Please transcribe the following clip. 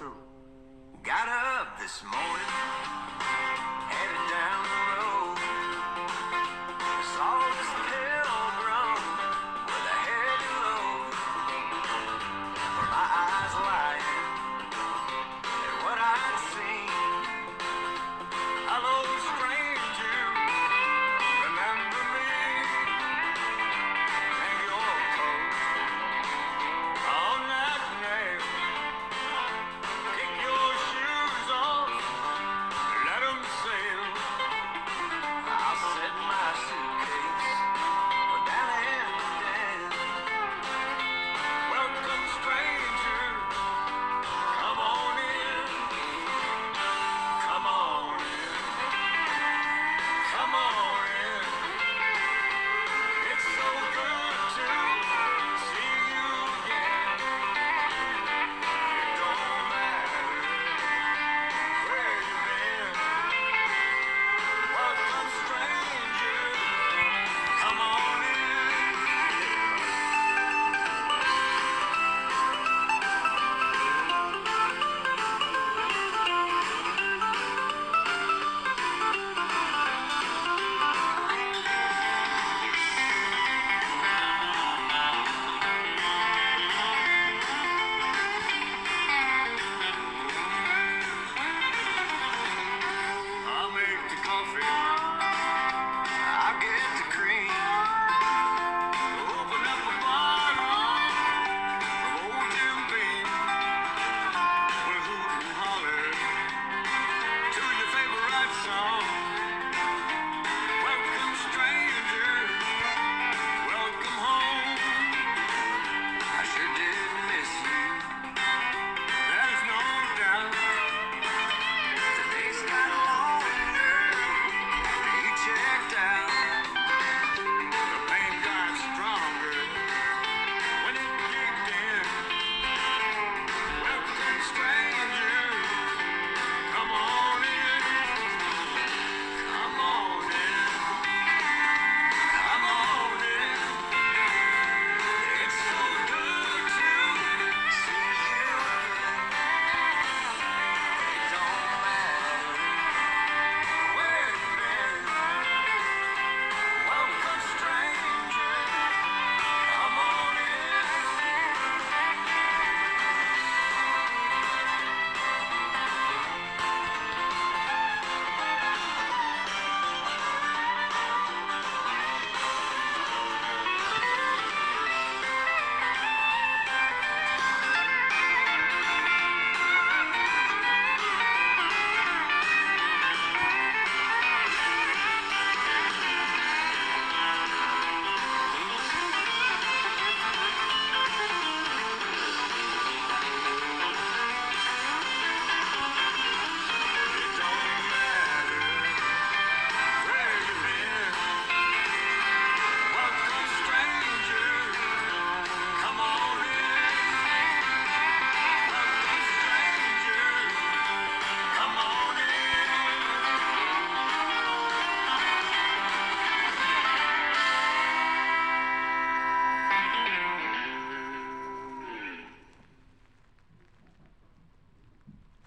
True. Got up this morning, headed down